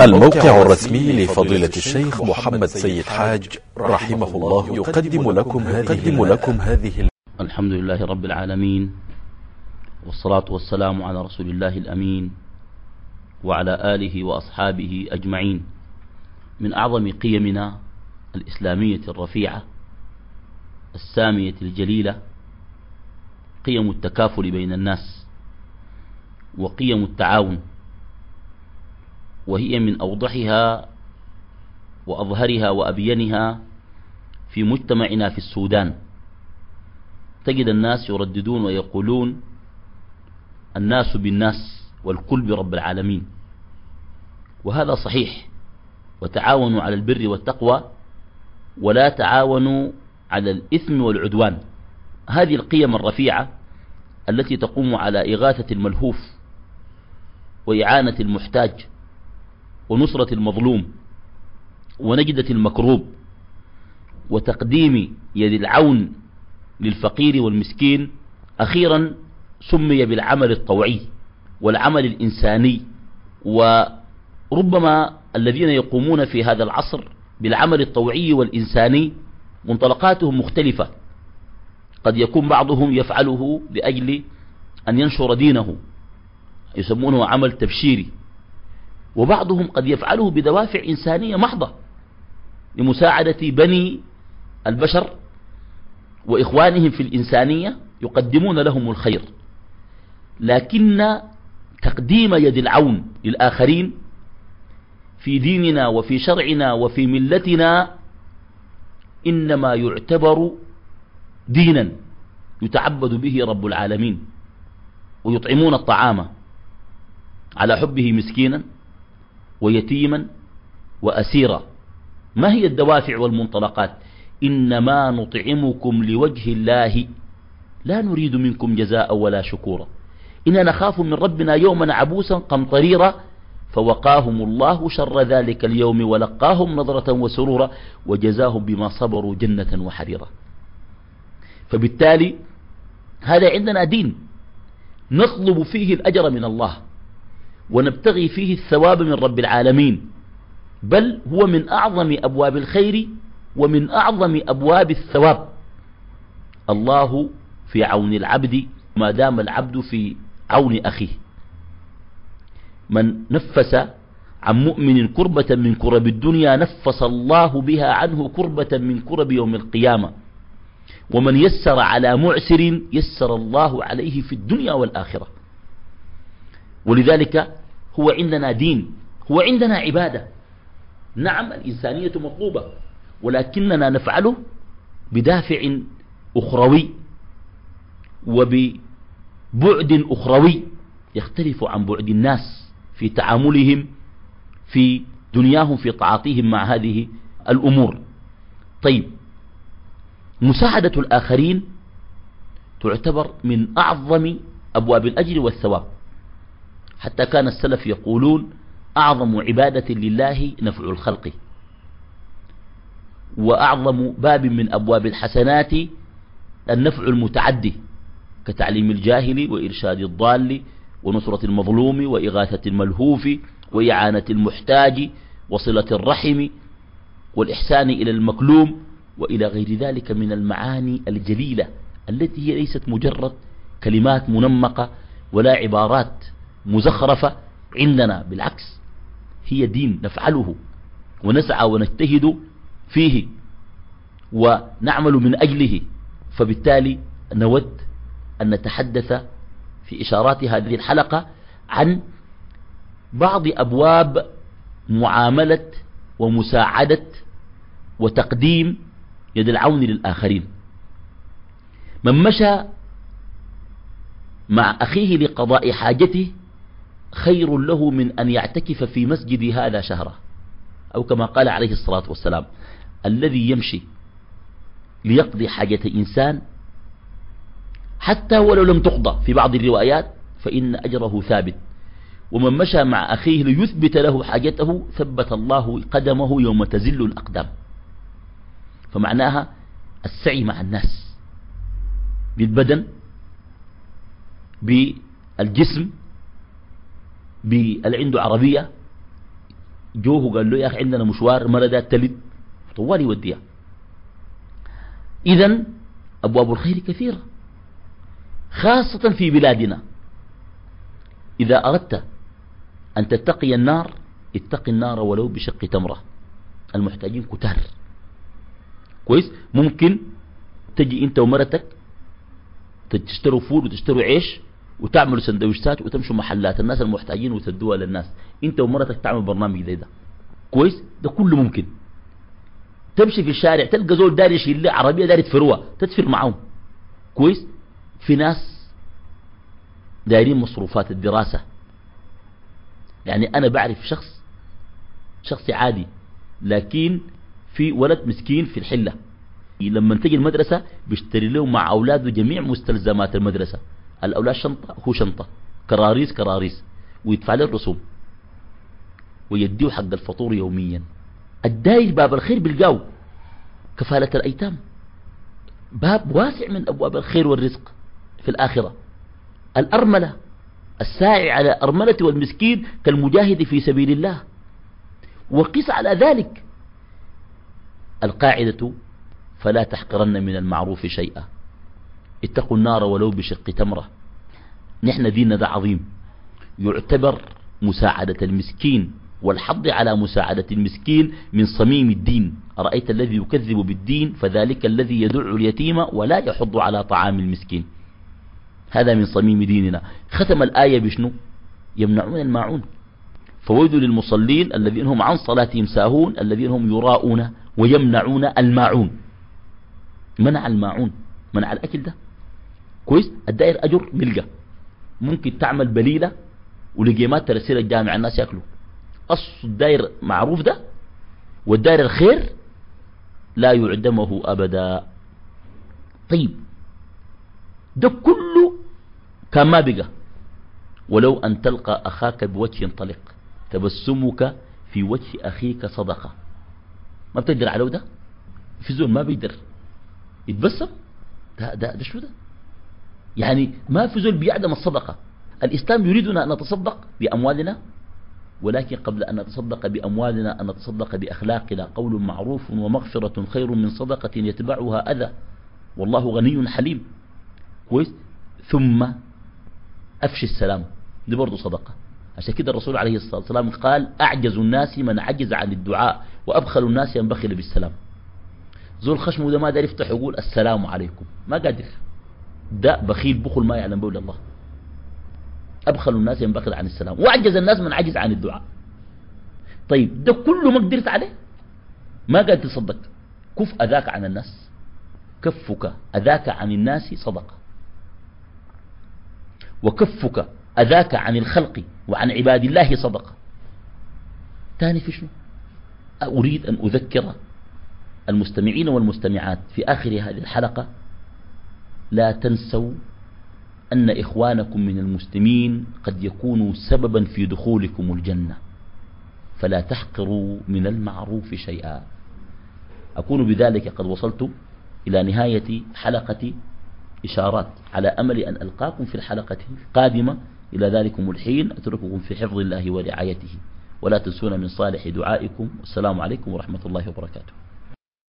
الموقع الرسمي لفضيلة الشيخ محمد سيد حاج رحمه الله يقدم لكم هذه, لكم هذه الحمد لله رب العالمين والصلاة والسلام على رسول الله الأمين وعلى آله وأصحابه أجمعين. من أعظم قيمنا الإسلامية الرفيعة السامية الجليلة قيم التكافل بين الناس وقيم التعاون وهي من أوضحها وأظهرها وأبينها في مجتمعنا في السودان. تجد الناس يرددون ويقولون الناس بالناس والكل برب العالمين. وهذا صحيح. وتعاونوا على البر والتقوى ولا تعاونوا على الإثم والعدوان. هذه القيم الرفيعة التي تقوم على إغاثة الملهوف وإعانة المحتاج. ونصرة المظلوم ونجدة المكروب وتقديم يد العون للفقير والمسكين أخيرا سمي بالعمل الطوعي والعمل الإنساني وربما الذين يقومون في هذا العصر بالعمل الطوعي والإنساني منطلقاتهم مختلفة. قد يكون بعضهم يفعله لأجل أن ينشر دينه يسمونه عمل تبشيري. وبعضهم قد يفعله بدوافع إنسانية محضة لمساعدة بني البشر وإخوانهم في الإنسانية يقدمون لهم الخير. لكن تقديم يد العون للآخرين في ديننا وفي شرعنا وفي ملتنا إنما يعتبر دينا يتعبد به رب العالمين ويطعمون الطعام على حبه مسكينا ويتيما وأسيرا. ما هي الدوافع والمنطلقات؟ إنما نطعمكم لوجه الله. لا نريد منكم جزاء ولا شكورا. إنا نخاف من ربنا يوما عبوسا قمطريرا فوقاهم الله شر ذلك اليوم ولقاهم نظرة وسرورا وجزاهم بما صبروا جنة وحريرا. فبالتالي هذا عندنا دين نطلب فيه الأجر من الله. ونبتغي فيه الثواب من رب العالمين بل هو من أعظم أبواب الخير ومن أعظم أبواب الثواب. الله في عون العبد ما دام العبد في عون أخيه. من نفس عن مؤمن كربة من كرب الدنيا نفس الله بها عنه كربة من كرب يوم القيامة. ومن يسر على معسر يسر الله عليه في الدنيا والآخرة. ولذلك هو عندنا دين هو عندنا عبادة. نعم الإنسانية مطلوبة ولكننا نفعله بدافع أخروي وببعد أخروي يختلف عن بعد الناس في تعاملهم في دنياهم في تعاطيهم مع هذه الأمور. طيب مساعدة الآخرين تعتبر من أعظم أبواب الأجر والثواب. حتى كان السلف يقولون أعظم عبادة لله نفع الخلق. وأعظم باب من أبواب الحسنات النفع المتعدي كتعليم الجاهل وإرشاد الضال ونصرة المظلوم وإغاثة الملهوف وإعانة المحتاج وصلة الرحم والإحسان إلى المكلوم وإلى غير ذلك من المعاني الجليلة التي هي ليست مجرد كلمات منمقة ولا عبارات مزخرفة عندنا بالعكس هي دين نفعله ونسعى ونجتهد فيه ونعمل من أجله. فبالتالي نود أن نتحدث في إشارات هذه الحلقة عن بعض أبواب معاملة ومساعدة وتقديم يد العون للآخرين. من مشى مع أخيه لقضاء حاجته خير له من أن يعتكف في مسجد هذا شهرا. أو كما قال عليه الصلاة والسلام الذي يمشي ليقضي حاجة إنسان حتى ولو لم تقضى. في بعض الروايات فإن أجره ثابت. ومن مشى مع أخيه ليثبت له حاجته ثبت الله قدمه يوم تزل الأقدام. فمعناها السعي مع الناس بالبدن بالجسم باللي عنده عربية جوه قال له يا أخي عندنا مشوار مرة تلد. طوال يوديها إذا أبواب الخير كثيرة خاصة في بلادنا. إذا أردت أن تتقي النار اتق النار ولو بشق تمرة. المحتاجين كتار. كويس؟ ممكن تجي أنت ومرتك تشتروا فول وتشتروا عيش وتعملوا سندويشات وتمشوا محلات الناس المحتاجين وتدوها للناس. انت ومرتك تعمل برنامج زي ده. كويس؟ ده كله ممكن. تمشي في الشارع تلقى زول داري يشيل عربية داري تفروها تدفر معهم كويس؟ في ناس دايرين مصروفات الدراسة. يعني أنا بعرف شخص شخص عادي لكن في ولد مسكين في الحلة. لما تجي المدرسة بيشتري له مع أولاده جميع مستلزمات المدرسة. الأولاد شنطة هو شنطة كراريس كراريس ويدفع له الرسوم ويديه حق الفطور يوميا. الداير باب الخير بالجاو كفالة الأيتام. باب واسع من أبواب الخير والرزق في الآخرة. الأرملة الساعي على أرملة والمسكين كالمجاهد في سبيل الله. وقس على ذلك. القاعدة فلا تحقرن من المعروف شيئا. اتقوا النار ولو بشق تمرة. نحن ديننا ده عظيم. يعتبر مساعدة المسكين والحض على مساعدة المسكين من صميم الدين. أرأيت الذي يكذب بالدين فذلك الذي يدع اليتيم ولا يحض على طعام المسكين. هذا من صميم ديننا. ختم الآية بشنو؟ يمنعون الماعون. فويل للمصلين الذين هم عن صلاتهم ساهون الذين هم يراءون ويمنعون الماعون. منع الماعون. منع الأكل ده. كويس؟ الدائر أجر ملقى ممكن تعمل بليلة ولقيمات ترسل الجامع الناس يأكلوا. أصل الدائر معروف ده والدائر الخير لا يعدمه أبدا. طيب ده كله كان ما بقى. ولو أن تلقى أخاك بوجه طلق تبسمك في وجه أخيك صدقة. ما بتقدر على ده؟ في زول ما بيقدر. يتبسم؟ ده, ده, ده شو ده؟ يعني ما في زول بيعدم الصدقة. الإسلام يريدنا أن نتصدق بأموالنا ولكن قبل أن نتصدق بأموالنا أن نتصدق بأخلاقنا قول معروف ومغفرة خير من صدقة يتبعها أذى. والله غني حليم. كويس؟ ثم أفشي السلام دي برضه صدقة. عشان كده الرسول عليه الصلاة والسلام قال أعجز الناس من عجز عن الدعاء وأبخل الناس ينبخل بالسلام. زول خشمه ده ما دار يفتح يقول السلام عليكم. ما قادر. ده بخيل بخل ما يعلم بول الله. أبخل الناس ينبخل عن السلام. وأعجز الناس من عجز عن الدعاء. طيب ده كله ما قدرت عليه؟ ما قادر تصدق. كف أذاك عن الناس. كفك أذاك عن الناس صدقة وكفك أذاك عن الخلق وعن عباد الله صدقة ثاني في شنو؟ أريد أن أذكر المستمعين والمستمعات في آخر هذه الحلقة لا تنسوا أن إخوانكم من المسلمين قد يكونوا سببا في دخولكم الجنة. فلا تحقروا من المعروف شيئا. أكون بذلك قد وصلت إلى نهاية حلقة إشارات على أمل أن ألقاكم في الحلقة القادمة. إلى ذلكم الحين أترككم في حفظ الله ورعايته. ولا تنسون من صالح دعائكم. والسلام عليكم ورحمة الله وبركاته.